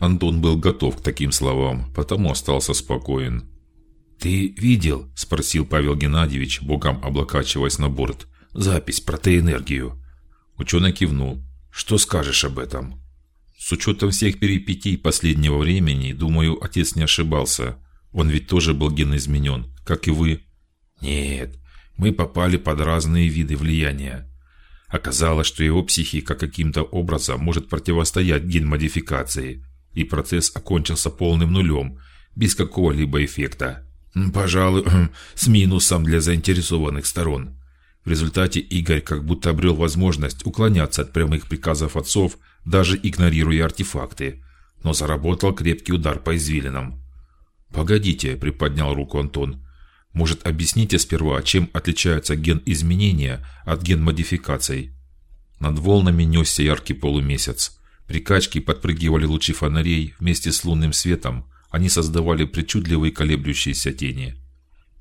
Антон был готов к таким словам, потому остался спокоен. Ты видел? – спросил Павел Геннадьевич, боком облокачиваясь на борт. Запись про Т-энергию. Ученый кивнул. Что скажешь об этом? С учетом всех перипетий последнего времени, думаю, отец не ошибался. Он ведь тоже был геноизменен, как и вы. Нет, мы попали под разные виды влияния. Оказалось, что его психика каким-то образом может противостоять генмодификации, и процесс окончился полным нулем, без какого-либо эффекта. Пожалуй, с минусом для заинтересованных сторон. В результате Игорь как будто обрел возможность уклоняться от прямых приказов отцов, даже игнорируя артефакты, но заработал крепкий удар по извилинам. Погодите, приподнял руку Антон. Может, объясните сперва, чем отличаются ген изменения от ген модификаций? Над волнами несся яркий полумесяц. При качке подпрыгивали лучи фонарей вместе с лунным светом. Они создавали причудливые колеблющиеся тени.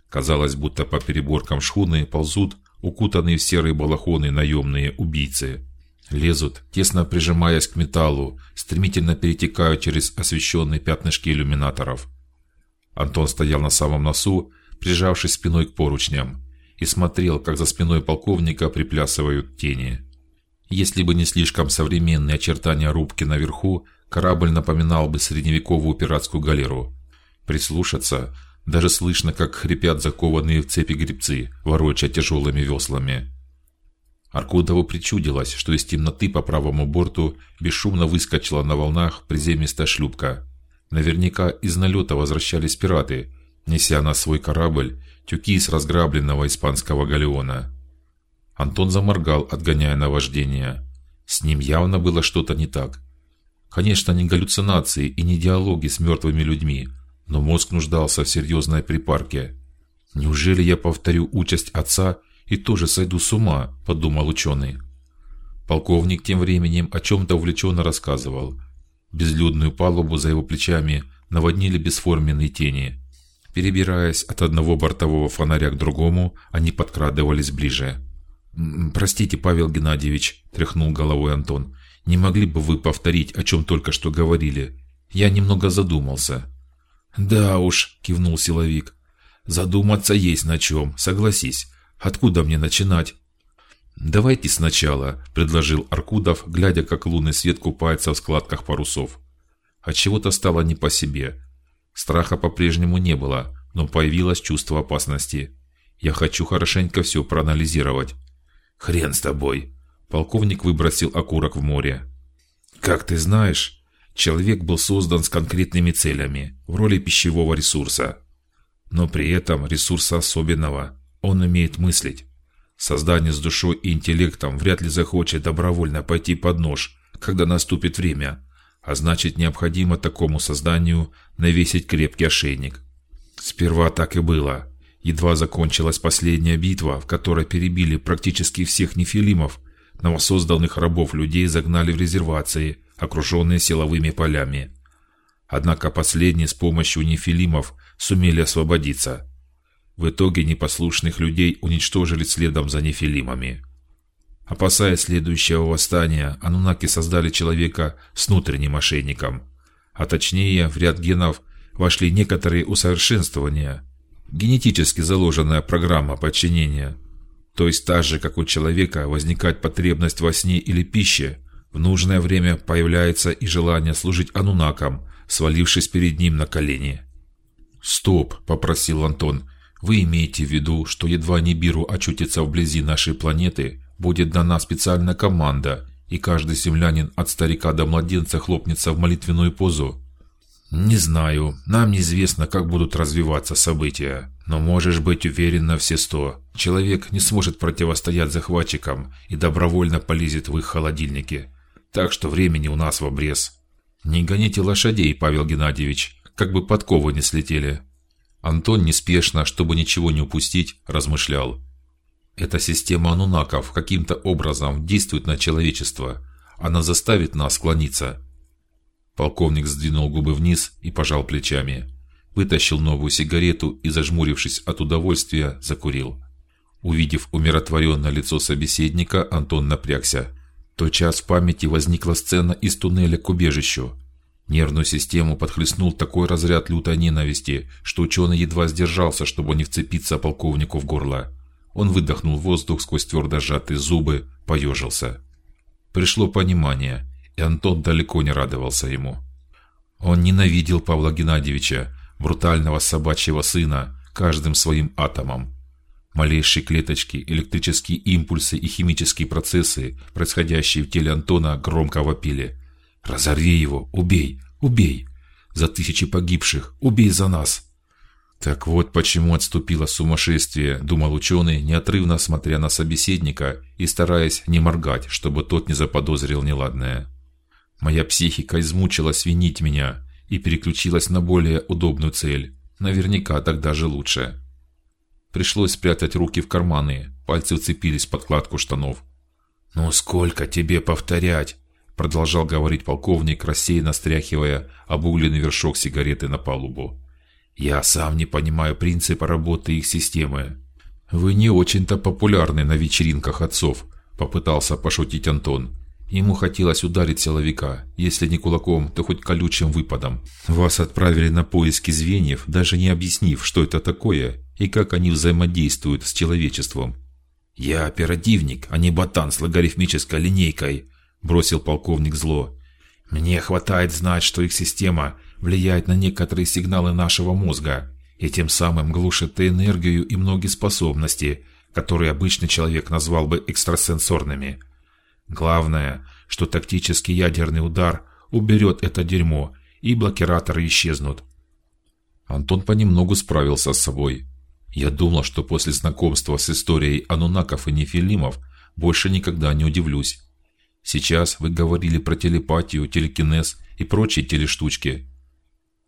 Казалось, будто по переборкам шхуны ползут укутанные в серые балахоны наемные убийцы. Лезут, тесно прижимаясь к металлу, стремительно перетекают через освещенные пятнышки иллюминаторов. Антон стоял на самом носу, прижавшись спиной к поручням, и смотрел, как за спиной полковника приплясывают тени. Если бы не слишком современные очертания рубки наверху, корабль напоминал бы средневековую пиратскую галеру. Прислушаться, даже слышно, как хрипят закованные в цепи гребцы, вороча тяжелыми веслами. Аркудову причудилось, что из темноты по правому борту бесшумно выскочила на волнах приземистая шлюпка. Наверняка из налета возвращались пираты, неся на свой корабль тюки с разграбленного испанского галеона. Антон заморгал, отгоняя наваждение. С ним явно было что-то не так. Конечно, не галлюцинации и не диалоги с мертвыми людьми, но мозг нуждался в серьезной припарке. Неужели я повторю участь отца и тоже сойду с ума? подумал ученый. Полковник тем временем о чем-то увлеченно рассказывал. Безлюдную палубу за его плечами наводнили бесформенные тени. Перебираясь от одного бортового фонаря к другому, они подкрадывались ближе. Простите, Павел Геннадьевич, тряхнул головой Антон. Не могли бы вы повторить, о чем только что говорили? Я немного задумался. Да уж, кивнул силовик. Задуматься есть на чем, согласись. Откуда мне начинать? Давайте сначала, предложил Аркудов, глядя, как лунный свет купается в складках парусов. От чего-то стало не по себе. Страха по-прежнему не было, но появилось чувство опасности. Я хочу хорошенько все проанализировать. Хрен с тобой. Полковник выбросил окурок в море. Как ты знаешь, человек был создан с конкретными целями в роли пищевого ресурса, но при этом ресурса особенного. Он умеет мыслить. Создание с душой и интеллектом вряд ли захочет добровольно пойти под нож, когда наступит время, а значит необходимо такому созданию навесить крепкий ошейник. Сперва так и было. Едва закончилась последняя битва, в которой перебили практически всех нефилимов, новосозданных рабов людей загнали в резервации, окруженные силовыми полями. Однако последние с помощью нефилимов сумели освободиться. В итоге непослушных людей уничтожили следом за нефилимами. Опасаясь следующего восстания, анунаки создали человека с внутренним ошейником, а точнее в ряд генов вошли некоторые усовершенствования, генетически заложенная программа подчинения, то есть та же, как у человека, возникает потребность во сне или пище, в нужное время появляется и желание служить анунакам, свалившись перед ним на колени. Стоп, попросил Антон. Вы имеете в виду, что едва Нибиру очутится вблизи нашей планеты, будет дана специальная команда, и каждый землянин от старика до младенца хлопнется в молитвенную позу? Не знаю, нам неизвестно, как будут развиваться события, но можешь быть уверен на все сто. Человек не сможет противостоять захватчикам и добровольно полезет в их холодильники. Так что времени у нас в обрез. Не гоните лошадей, Павел Геннадьевич, как бы подковы не слетели. Антон неспешно, чтобы ничего не упустить, размышлял. Эта система анунаков каким-то образом действует на человечество. Она заставит нас склониться. Полковник сдвинул губы вниз и пожал плечами, вытащил новую сигарету и, зажмурившись от удовольствия, закурил. Увидев умиротворенное лицо собеседника, Антон напрягся. Тот час в памяти возникла сцена из туннеля к убежищу. Нервную систему подхлестнул такой разряд лютой ненависти, что ученый едва сдержался, чтобы не вцепиться полковнику в горло. Он выдохнул воздух сквозь твердо сжатые зубы, поежился. Пришло понимание, и Антон далеко не радовался ему. Он ненавидел Павла Геннадьевича, брутального собачьего сына, каждым своим атомом. Малейшие клеточки, электрические импульсы и химические процессы, происходящие в теле Антона, громко вопили: "Разорви его, убей, убей! За тысячи погибших, убей за нас!" Так вот, почему отступило сумасшествие, думал ученый, неотрывно смотря на собеседника и стараясь не моргать, чтобы тот не заподозрил неладное. Моя психика измучилась винить меня и переключилась на более удобную цель. Наверняка так даже лучше. Пришлось спрятать руки в карманы, пальцы вцепились в подкладку штанов. Ну сколько тебе повторять? продолжал говорить полковник, рассеянно стряхивая обугленный вершок сигареты на палубу. Я сам не понимаю принципа работы их системы. Вы не очень-то популярны на вечеринках отцов, попытался пошутить Антон. Ему хотелось ударить силовика, если не кулаком, то хоть колючим выпадом. Вас отправили на поиски звеньев, даже не объяснив, что это такое и как они взаимодействуют с человечеством. Я оперативник, а не ботан с логарифмической линейкой, бросил полковник зло. Мне хватает знать, что их система влияет на некоторые сигналы нашего мозга и тем самым глушит энергию и многие способности, которые обычный человек назвал бы экстрасенсорными. Главное, что тактический ядерный удар уберет это дерьмо, и блокираторы исчезнут. Антон понемногу справился с собой. Я думал, что после знакомства с историей анунаков и нефилимов больше никогда не удивлюсь. Сейчас вы говорили про телепатию, телекинез и прочие телештучки.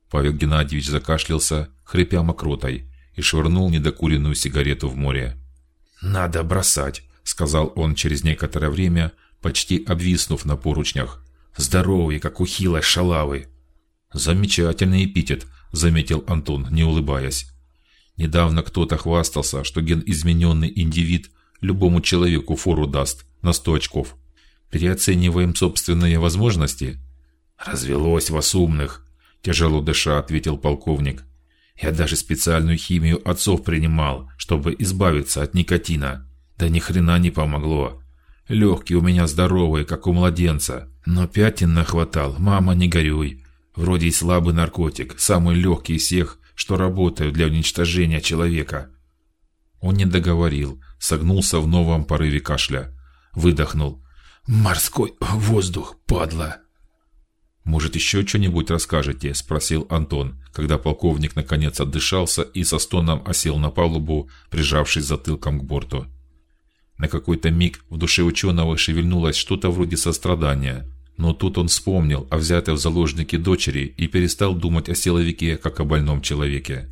Павел Геннадьевич закашлялся, хрипя мокротой, и швырнул недокуренную сигарету в море. Надо бросать, сказал он через некоторое время, почти обвиснув на поручнях. Здоровый, как у хилой шалавы. Замечательный эпитет, заметил Антон, не улыбаясь. Недавно кто-то хвастался, что ген измененный индивид любому человеку фору даст на сто очков. Переоцениваем собственные возможности. Развелось вас умных, тяжело дыша, ответил полковник. Я даже специальную химию отцов принимал, чтобы избавиться от никотина. Да ни хрена не помогло. Легкие у меня здоровые, как у младенца, но пятен нахватал. Мама, не горюй. Вроде и слабый наркотик, самый легкий из всех, что работают для уничтожения человека. Он не договорил, согнулся в новом порыве кашля, выдохнул. Морской воздух, падла. Может, еще что-нибудь расскажете? – спросил Антон, когда полковник наконец отдышался и со стоном осел на палубу, прижавшись затылком к борту. На какой-то миг в душе ученого шевельнулось что-то вроде сострадания, но тут он вспомнил о взятой в заложники дочери и перестал думать о силовике как о больном человеке.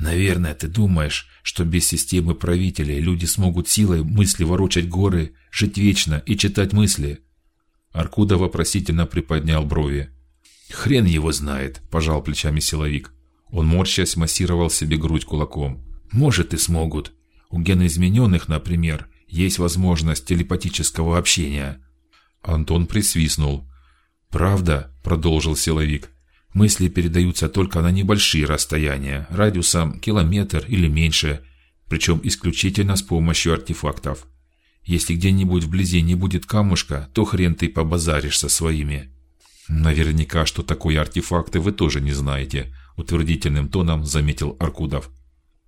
Наверное, ты думаешь, что без системы правителей люди смогут силой мысли ворочать горы, жить вечно и читать мысли? Аркуда вопросительно приподнял брови. Хрен его знает, пожал плечами силовик. Он морщась массировал себе грудь кулаком. Может и смогут. У геноизмененных, например, есть возможность телепатического общения. Антон присвистнул. Правда, продолжил силовик. Мысли передаются только на небольшие расстояния, радиусом километр или меньше, причем исключительно с помощью артефактов. Если где-нибудь вблизи не будет камушка, то хрен ты побазаришь со своими. Наверняка, что такое артефакты, вы тоже не знаете, утвердительным тоном заметил Аркудов.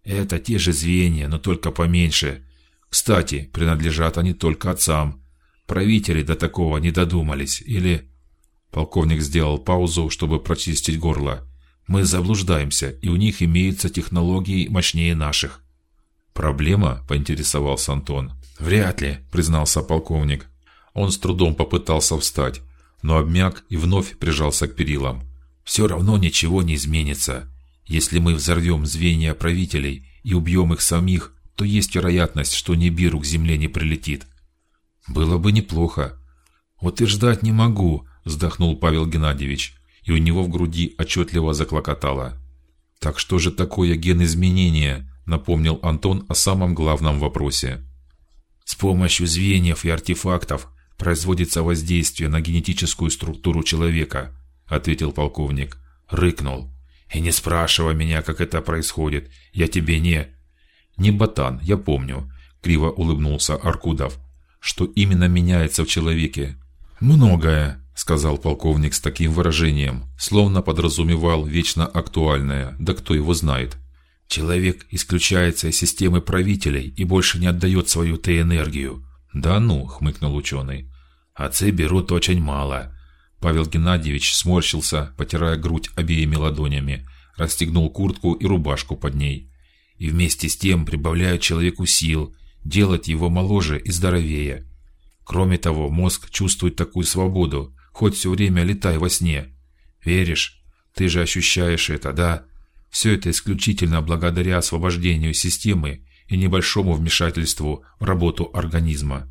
Это те же звенья, но только поменьше. Кстати, принадлежат они только отцам. Правители до такого не додумались, или Полковник сделал паузу, чтобы прочистить горло. Мы заблуждаемся, и у них имеются технологии мощнее наших. Проблема, поинтересовался Антон. Вряд ли, признался полковник. Он с трудом попытался встать, но обмяк и вновь прижался к перилам. Все равно ничего не изменится. Если мы взорвем звенья правителей и убьем их самих, то есть вероятность, что Нибиру к земле не прилетит. Было бы неплохо. Вот и ждать не могу, вздохнул Павел Геннадьевич, и у него в груди отчетливо заклокотало. Так что же такое ген изменения? Напомнил Антон о самом главном вопросе. С помощью звеньев и артефактов производится воздействие на генетическую структуру человека, ответил полковник. Рыкнул. И не спрашивай меня, как это происходит. Я тебе не не ботан, я помню. Криво улыбнулся Аркудов. Что именно меняется в человеке? Многое, сказал полковник с таким выражением, словно подразумевал вечно актуальное. Да кто его знает? Человек исключается из системы правителей и больше не отдает свою Т-энергию. Да ну, хмыкнул ученый. Отцы берут очень мало. Павел Геннадьевич сморщился, потирая грудь обеими ладонями, расстегнул куртку и рубашку под ней, и вместе с тем прибавляют человеку сил, делать его моложе и здоровее. Кроме того, мозг чувствует такую свободу, хоть все время летай во сне. Веришь? Ты же ощущаешь это, да? Все это исключительно благодаря освобождению системы и небольшому вмешательству в работу организма.